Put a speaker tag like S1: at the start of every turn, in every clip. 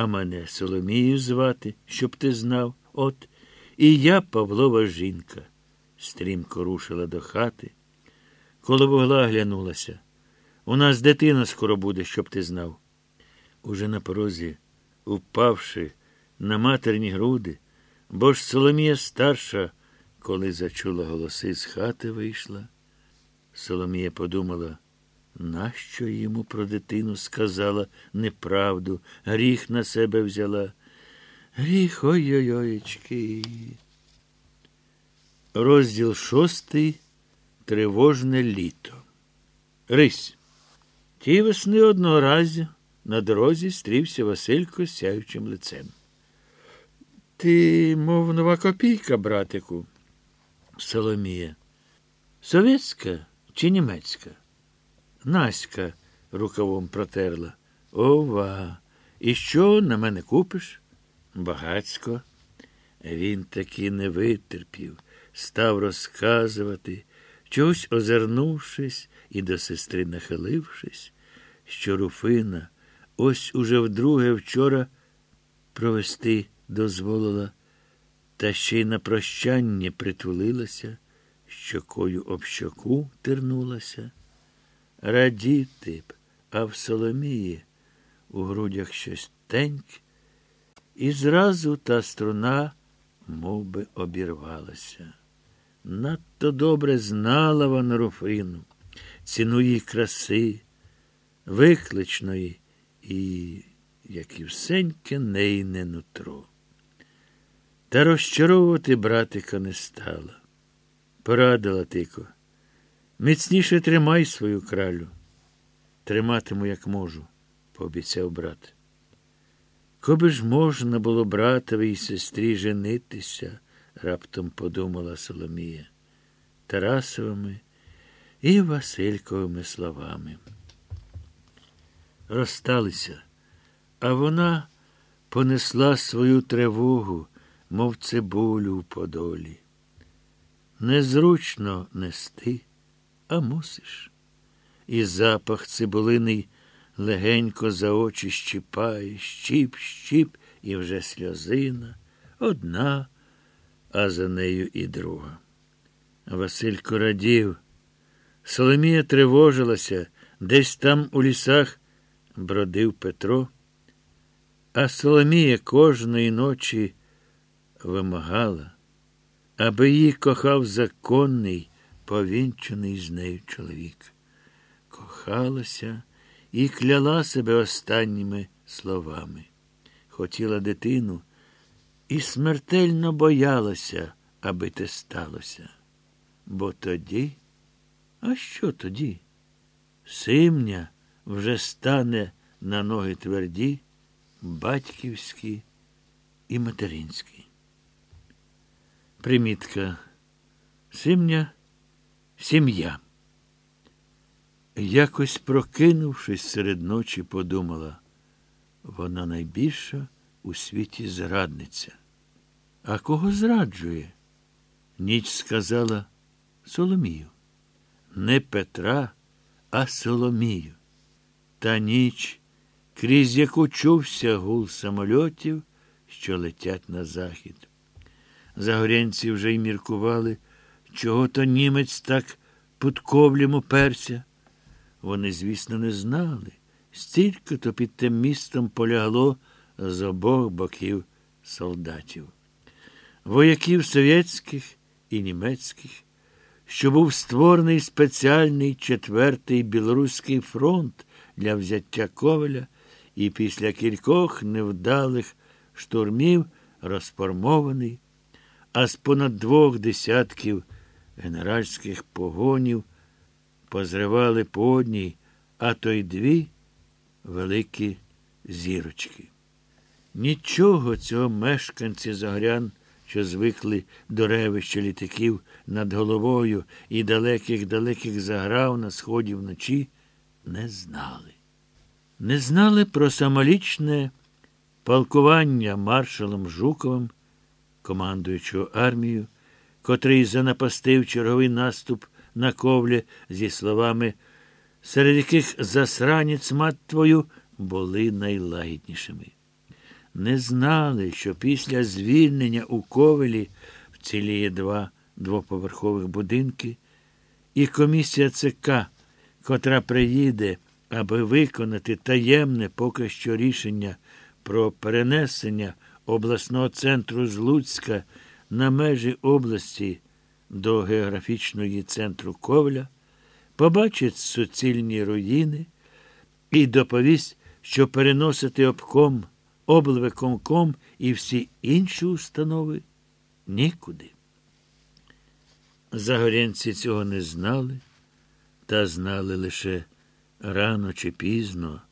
S1: А мене Соломію звати, щоб ти знав. От, і я Павлова жінка. Стрімко рушила до хати. Коло вугла глянулася. У нас дитина скоро буде, щоб ти знав. Уже на порозі, впавши на матерні груди, бо ж Соломія старша, коли зачула голоси, з хати вийшла. Соломія подумала, нащо йому про дитину сказала неправду, гріх на себе взяла. Гріх ой-ой-ойчки. Розділ шостий. Тривожне літо. Рись. Ті весни одного разу на дорозі стрівся Василько з сяючим лицем. Ти, мов нова копійка, братику, Соломія. Совєтська чи німецька? Наська рукавом протерла. Ова. І що на мене купиш? Багацько. Він таки не витерпів, став розказувати, чогось озирнувшись і до сестри нахилившись, що Руфина ось уже вдруге вчора провести дозволила, та ще й на прощання притулилася, щокою об щоку тернулася. Радіти б, а в Соломії у грудях щось теньке, і зразу та струна мов би, обірвалася. Надто добре знала вона Руфину, ціну її краси, викличної і, як і всеньке, нейне нутро. Та розчаровувати братика не стала. Порадила тико. Міцніше тримай свою кралю. Триматиму, як можу, пообіцяв брат. Коби ж можна було братовій сестрі женитися, раптом подумала Соломія, Тарасовими і Васильковими словами. Розсталися, а вона понесла свою тривогу, мов цибулю в подолі. Незручно нести, а мусиш. І запах цибулиний легенько за очі щіпає, щіп, щіп, і вже сльозина, одна, а за нею і друга. Василько радів. Соломія тривожилася, десь там у лісах бродив Петро, а Соломія кожної ночі вимагала, аби її кохав законний, повінчений з нею чоловік. Кохалася і кляла себе останніми словами. Хотіла дитину і смертельно боялася, аби те сталося. Бо тоді, а що тоді? Симня вже стане на ноги тверді, батьківські і материнські. Примітка. Симня сім'я. Якось прокинувшись серед ночі, подумала, вона найбільша у світі зрадниця. А кого зраджує? Ніч сказала Соломію. Не Петра, а Соломію. Та ніч, крізь яку чувся гул самольотів, що летять на захід. Загорянці вже й міркували, чого то німець так під ковлем уперся. Вони, звісно, не знали, стільки то під тим містом полягло з обох боків солдатів, вояків совєтських і німецьких, що був створений спеціальний четвертий білоруський фронт для взяття Ковеля і після кількох невдалих штурмів розформований, а з понад двох десятків генеральських погонів позривали по одній, а то й дві великі зірочки. Нічого цього мешканці Загорян, що звикли до ревища літаків над головою і далеких-далеких заграв на сході вночі, не знали. Не знали про самолічне полкування маршалом Жуковим, командуючого армією, котрий занапастив черговий наступ на ковлі зі словами, серед яких засранець мат твою були найлагіднішими. не знали, що після звільнення у Ковелі вціліє два двоповерхових будинки, і комісія ЦК, котра приїде, аби виконати таємне поки що рішення про перенесення обласного центру з Луцька на межі області до географічної центру Ковля, побачить суцільні руїни і доповість, що переносити обком, облвиконком і всі інші установи нікуди. Загорянці цього не знали, та знали лише рано чи пізно,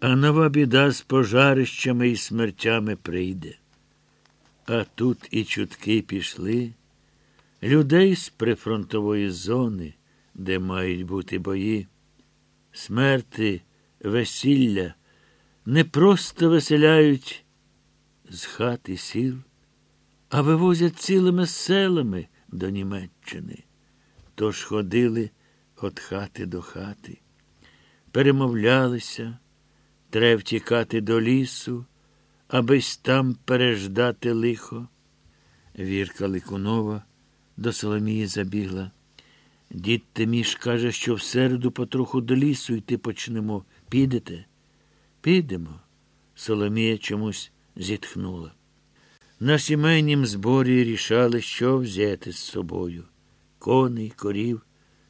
S1: а нова біда з пожарищами і смертями прийде. А тут і чутки пішли людей з прифронтової зони, де мають бути бої, смерти, весілля не просто веселяють з хат і сіл, а вивозять цілими селами до Німеччини. Тож ходили від хати до хати, перемовлялися, треба втікати до лісу, абись там переждати лихо. Вірка Ликунова до Соломії забігла. Дід Тиміш каже, що в середу потроху до лісу йти почнемо. Підете? Підемо. Соломія чомусь зітхнула. На сімейнім зборі рішали, що взяти з собою. Коней, корів,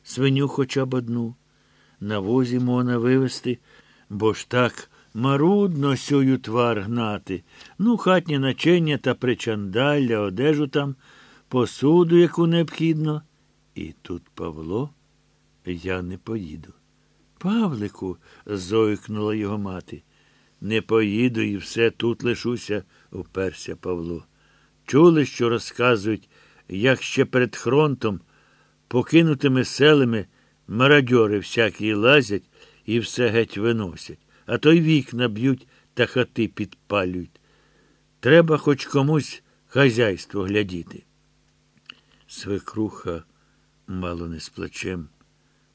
S1: свиню хоча б одну. На возі можна вивезти, бо ж так марудно сюю твар гнати. Ну, хатнє начення та причандалля, одежу там, посуду, яку необхідно. І тут Павло, я не поїду. Павлику, зойкнула його мати. Не поїду і все тут лишуся, уперся Павло. Чули, що розказують, як ще перед фронтом покинутими селами марадьори всякі лазять і все геть виносять, а то й вікна б'ють та хати підпалюють. Треба хоч комусь хазяйство глядіти. Свекруха мало не з плачем.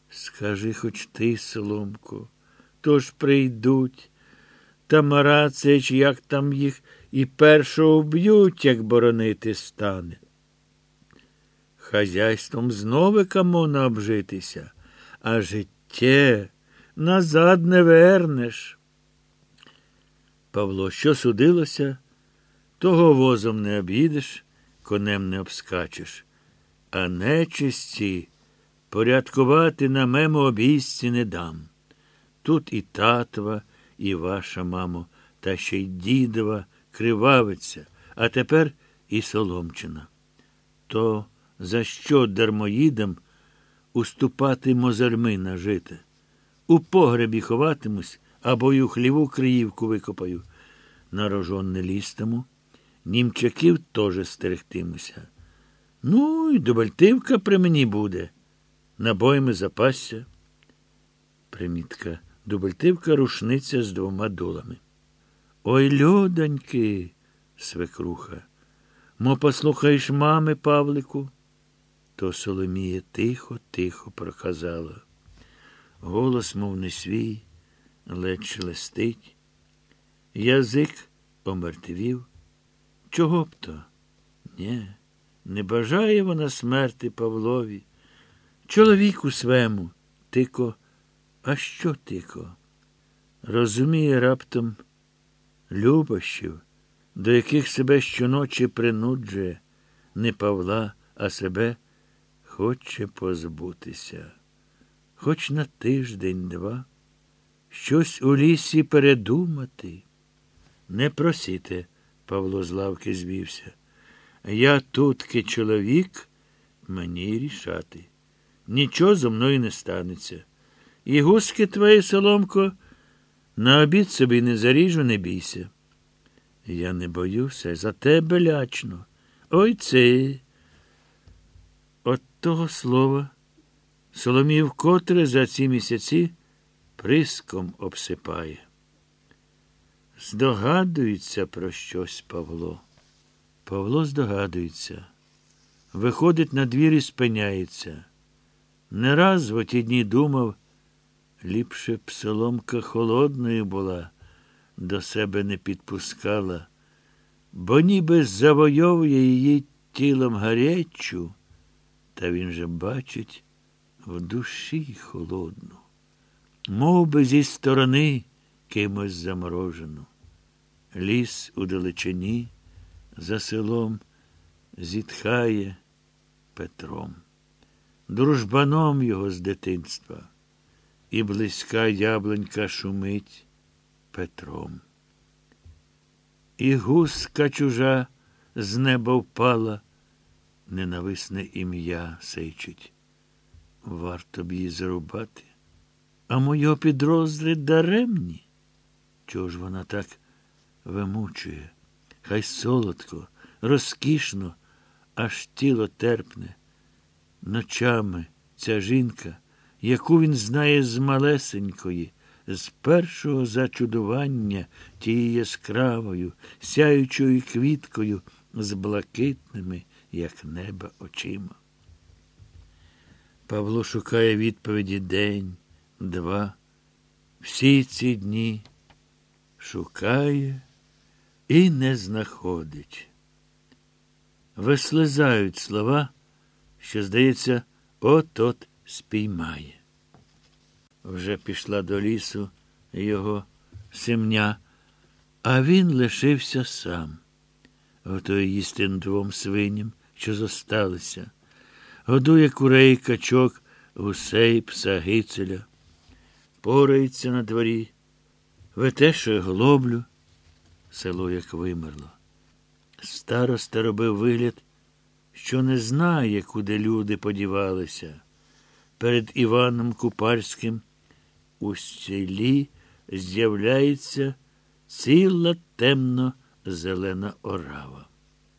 S1: Скажи хоч ти, Соломко, то ж прийдуть. Та Марацич, як там їх і першого вб'ють, як боронити стане. Хазяйством зновика можна обжитися, а життє назад не вернеш. Павло, що судилося, того возом не об'їдеш, конем не обскачеш, а нечисті порядкувати на мему обійсці не дам. Тут і татва, і ваша, мамо, та ще й дідова кривавиця, а тепер і соломчина. То за що дармоїдам уступати мозерми нажити? У погребі ховатимусь або й у хліву криївку викопаю. На рожон не лістиму, німчаків теж стерегтимуся. Ну, і дубальтивка при мені буде. Набоями запасся. Примітка. Дубальтивка рушниця з двома долами. Ой, людоньки, свекруха. Мо послухаєш мами, Павлику? То Соломія тихо, тихо проказала. Голос, мов не свій, ледь шелестить. Язик помертвів. Чого б то? Нє, не бажає вона смерти Павлові. Чоловіку свему, тико, а що тико? Розуміє раптом любощів, до яких себе щоночі принуджує не Павла, а себе хоче позбутися. Хоч на тиждень-два щось у лісі передумати. Не просіте, Павло з лавки звівся. Я тутки чоловік, мені рішати. Нічого зо мною не станеться. І гуски твої, Соломко, на обід собі не заріжу, не бійся. Я не боюся, за тебе лячно. Ой це. От того слова Соломів котре за ці місяці приском обсипає. Здогадується про щось Павло. Павло здогадується. Виходить на двір і спиняється. Не раз в оті дні думав, ліпше б соломка холодною була, до себе не підпускала, бо ніби завойовує її тілом гарячу, та він же бачить в душі холодну, мов би зі сторони кимось заморожену. Ліс у далечині за селом зітхає Петром, дружбаном його з дитинства, і близька яблонька шумить Петром. І гуска чужа з неба впала, ненависне ім'я сейчить. Варто б її зарубати, а мойо підроздри даремні. Чого ж вона так вимучує? Хай солодко, розкішно, аж тіло терпне. Ночами ця жінка, яку він знає з малесенької, з першого зачудування тією яскравою, сяючою квіткою, з блакитними, як неба, очима. Павло шукає відповіді день, два. Всі ці дні шукає і не знаходить. Вислизають слова, що, здається, от-от спіймає. Вже пішла до лісу його семня, а він лишився сам. Готує їсти двом свиням, що зосталися. Годує курей, качок, гусей, пса гицеля. Порається на дворі, витешує глоблю. Село як вимерло. Староста робив вигляд, що не знає, куди люди подівалися. Перед Іваном Купарським у селі з'являється ціла темно зелена орава.